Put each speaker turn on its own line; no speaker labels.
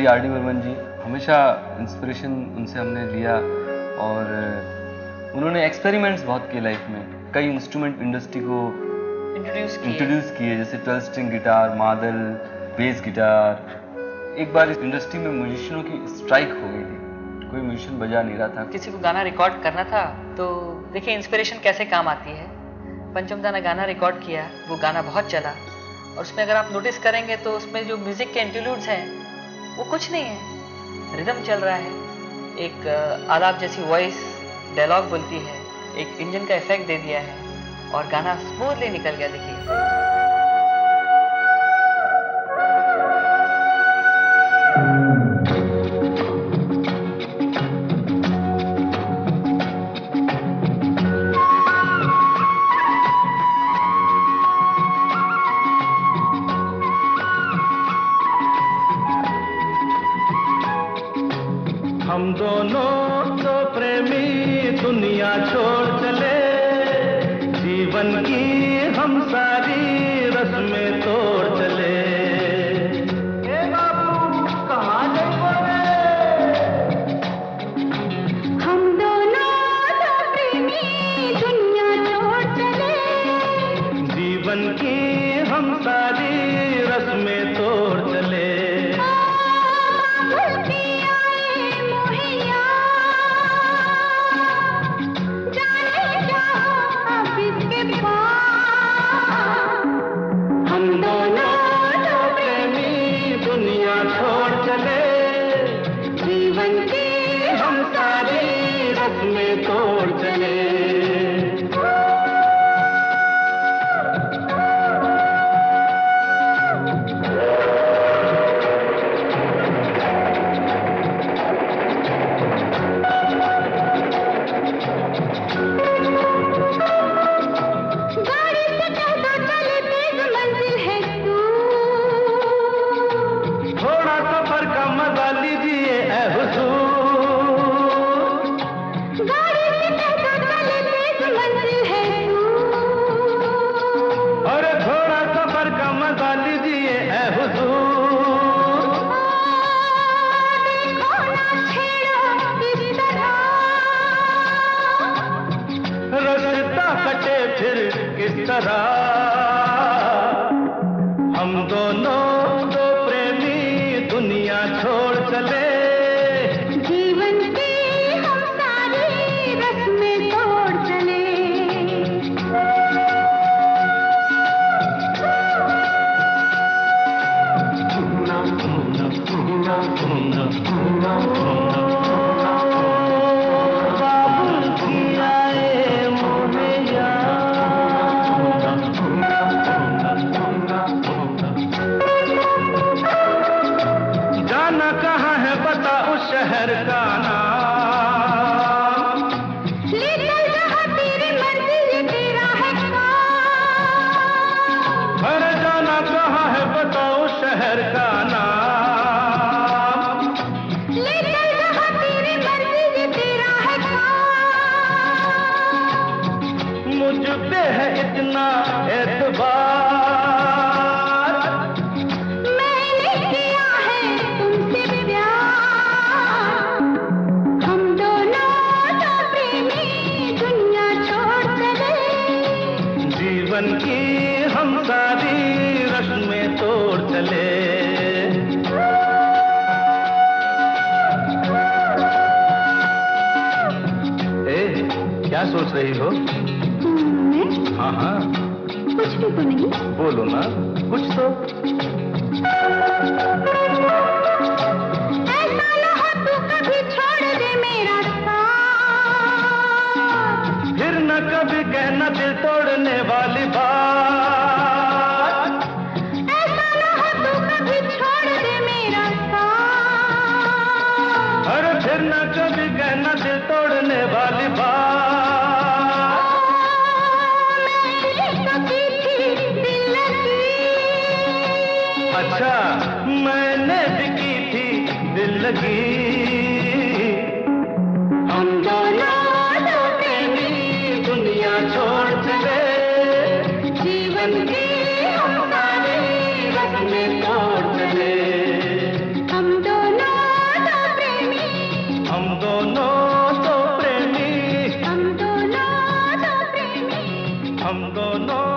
Shri R D Burman ji हमेशा inspiration उनसे हमने लिया और उन्होंने एक्सपेरिमेंट्स बहुत किए लाइफ में। कई इंस्ट्रूमेंट इंडस्ट्री को
इंट्रोड्यूस किए।
इंट्रोड्यूस किए जैसे twelve string guitar madal bass guitar एक बार इस इंडस्ट्री में म्यूजिशियनों की स्ट्राइक हो गई थी। कोई म्यूजिशियन बजा नहीं रहा था।
किसी को गाना रिकॉर्ड करना था तो देखिए इंस्पिरेशन कैसे काम आती है। पंचम दा ने गाना रिकॉर्ड किया वो गाना बहुत चला। और उसमें अगर आप नोटिस करेंगे तो उसमें जो म्यूज़िक के इंटरल्यूड्स हैं वो कुछ नहीं है। रिदम चल रहा है। एक आलाप आदाब जैसी वॉइस डायलॉग बोलती है। एक इंजन का इफ़ेक्ट दे दिया है। और गाना स्मूथली निकल गया, देखिए।
दुनिया छोड़ चले। जीवन की हम सारी रस्में तोड़ चले।
तो प्रेमी दुनिया छोड़ चले।
जीवन की हम सारी दुनिया छोड़ चले। जीवन के हम सारी रस्में तोड़ चले। किस तरह? हम दोनों दो प्रेमी दुनिया छोड़ चले।
जीवन की हम सारी रस्में तोड़ चले।
बाबुल एतबार।
मैंने किया है तुमसे प्यार। हम दोनों तो प्रेमी दुनिया छोड़ चले
जीवन की हम सारी रस्में तोड़ चले। क्या सोच रही हो? हाँ हाँ।
कुछ भी तो नहीं।
बोलो ना कुछ तो।
ऐसा ना हो तू कभी छोड़ दे मेरा
फिर न कभी कहना दिल तोड़ने वाली बात।
ऐसा ना हो तू कभी छोड़ दे मेरा साथ।
अरे फिर न कभी कहना दिल तोड़ने वाली अच्छा मैंने भी की थी दिल लगी। हम दोनों तो दुनिया छोड़ चले। जीवन की हम सारी रस्में तोड़ चले।
हम दोनों
हम दोनों तो प्रेमी।
हम दोनों तो प्रेमी
हम दोनों तो प्रेमी